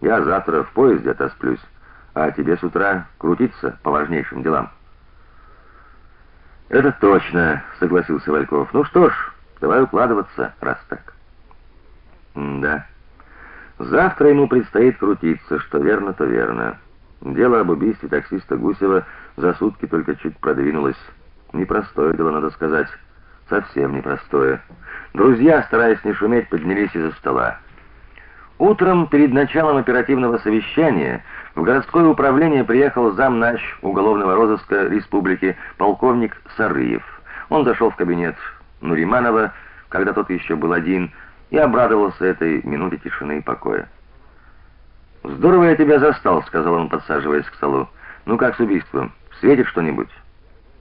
Я завтра в поезде отосплюсь, а тебе с утра крутиться по важнейшим делам. Это точно, согласился Вальков. Ну что ж, давай укладываться, раз так. М да. Завтра ему предстоит крутиться, что верно, то верно. Дело об убийстве таксиста Гусева за сутки только чуть продвинулось. Непростое дело, надо сказать, совсем непростое. Друзья, стараясь не шуметь, поднялись из-за стола. Утром перед началом оперативного совещания в городское управление приехал замнач уголовного розыска республики полковник Сарыев. Он зашел в кабинет Нуриманова, когда тот еще был один, и обрадовался этой минуте тишины и покоя. "Здорово я тебя застал", сказал он, подсаживаясь к столу. "Ну как с убийством? Светит что-нибудь?"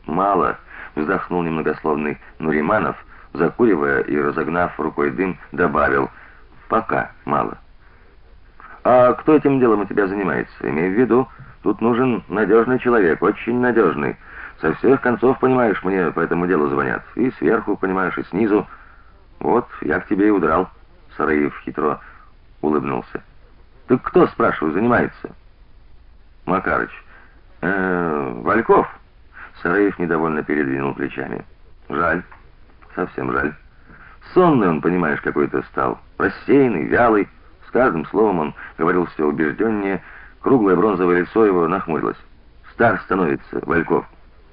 "Мало", вздохнул немногословный Нуриманов, закуривая и разогнав рукой дым, добавил: "Пока мало". А кто этим делом у тебя занимается? Имей в виду, тут нужен надежный человек, очень надежный. Со всех концов, понимаешь, мне по этому делу звонят. И сверху, понимаешь, и снизу. Вот, я к тебе и удрал. Сараев хитро улыбнулся. Ты кто, спрашиваю, занимается? Макарыч. Э, -э Вальков. Сараев недовольно передвинул плечами. Жаль. Совсем жаль. Сонный он, понимаешь, какой-то стал, рассеянный, вялый каждым словом он говорил все убежденнее, круглое бронзовое лицо его нахмурилось. Стар становится, Вальков.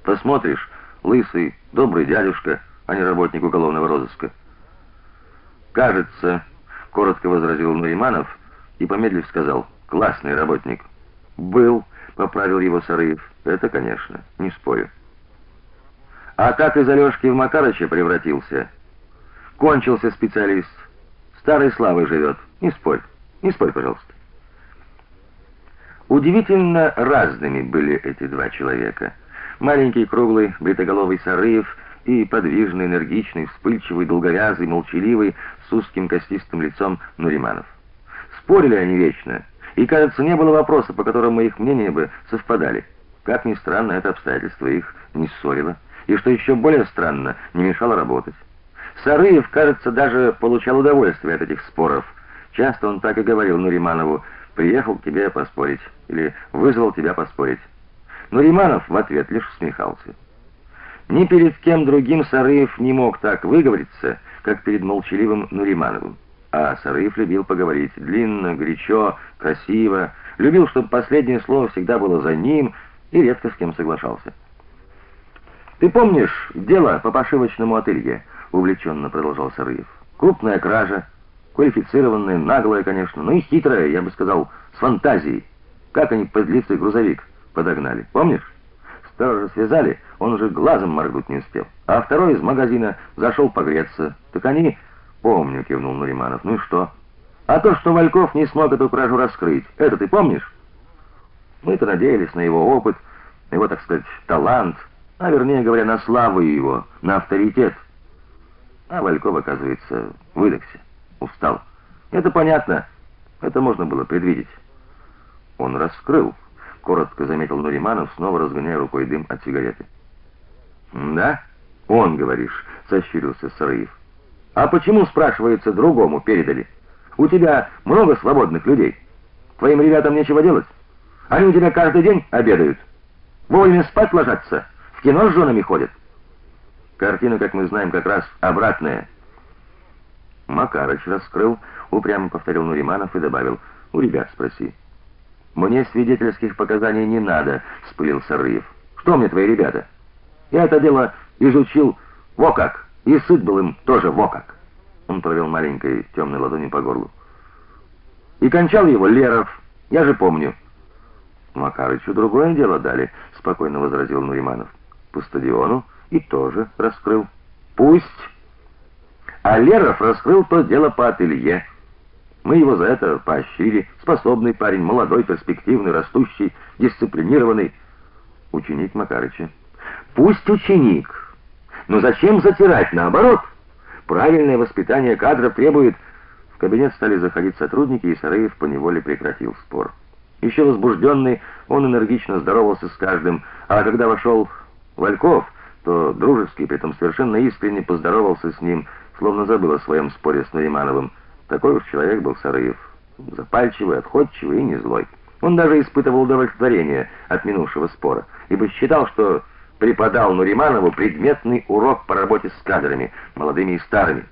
Посмотришь, лысый, добрый дядюшка, а не работник уголовного розыска. Кажется, коротко возразил Нуриманов и помедлив сказал: "Классный работник". Был, поправил его Сарыев. Это, конечно, не спорю. А как из Алёшки в Макарыча превратился? Кончился специалист. Старой славой живет, не спорь. Не спорь, пожалуйста. Удивительно разными были эти два человека. Маленький круглый бритоголовый Сарыев и подвижный, энергичный, вспыльчивый, долговязый, молчаливый, с узким костистым лицом Нуриманов. Спорили они вечно, и, кажется, не было вопроса, по которому их мнения бы совпадали. Как ни странно, это обстоятельство их не ссорило, и что еще более странно, не мешало работать. Сарыев, кажется, даже получал удовольствие от этих споров. Часто он так и говорил Нуриманову: "Приехал к тебе поспорить" или "Вызвал тебя поспорить". Нуриманов в ответ лишь усмехался. Ни перед кем другим Сарыев не мог так выговориться, как перед молчаливым Нуримановым. А Сарыев любил поговорить длинно, горячо, красиво, любил, чтобы последнее слово всегда было за ним, и редко с кем соглашался. Ты помнишь дело по пошивочному ателье? увлеченно продолжал Сарыев. Крупная кража, Квалифицированная, наглая, конечно, но и хитрая, я бы сказал, с фантазией. Как они подлицый грузовик подогнали, помнишь? Сторожа связали, он уже глазом моргнуть не успел. А второй из магазина зашел погреться. Так они, помню, кивнул Нуриманов. Ну и что? А то, что Вальков не смог эту кражу раскрыть. Это ты помнишь? Мы-то надеялись на его опыт, на его, так сказать, талант, а вернее говоря, на славу его, на авторитет. А Вальков, оказывается, выдохся устал. Это понятно. Это можно было предвидеть. Он раскрыл, коротко заметил Нуриманов, снова разгоняя рукой дым от сигареты. "Да? Он, говоришь", сощурился Сарыев. "А почему, спрашивается, другому передали? У тебя много свободных людей. Твоим ребятам нечего делать. Они у тебя каждый день обедают. Вовремя спать ложатся, в кино с женами ходят. Картина, как мы знаем, как раз обратная. Макарыч раскрыл, упрямо повторил Нуриманов и добавил: "У ребят спроси". "Мне свидетельских показаний не надо", вспылил Сарыев. "Что мне твои ребята? Я это дело изучил во как, и сыт был им тоже во как". Он провел маленькой темной ладонью по горлу. "И кончал его Леров, я же помню". Макарычу другое дело дали, спокойно возразил Нуриманов. По стадиону и тоже раскрыл. Пусть а Леров раскрыл то дело по ателье. Мы его за это поощрили. Способный парень, молодой, перспективный, растущий, дисциплинированный ученик Макарыча. Пусть ученик. Но зачем затирать наоборот? Правильное воспитание кадра требует В кабинет стали заходить сотрудники, и Сараев поневоле прекратил спор. Еще возбужденный, он энергично здоровался с каждым, а когда вошел Вальков, то дружески, при этом совершенно искренне поздоровался с ним словно забыл о своем споре с Наримановым. Такой уж человек был Сарыев. запальчивый, отходчивый и не злой. Он даже испытывал удовлетворение от минувшего спора, ибо считал, что преподал Нуриманову предметный урок по работе с кадрами, молодыми и старыми.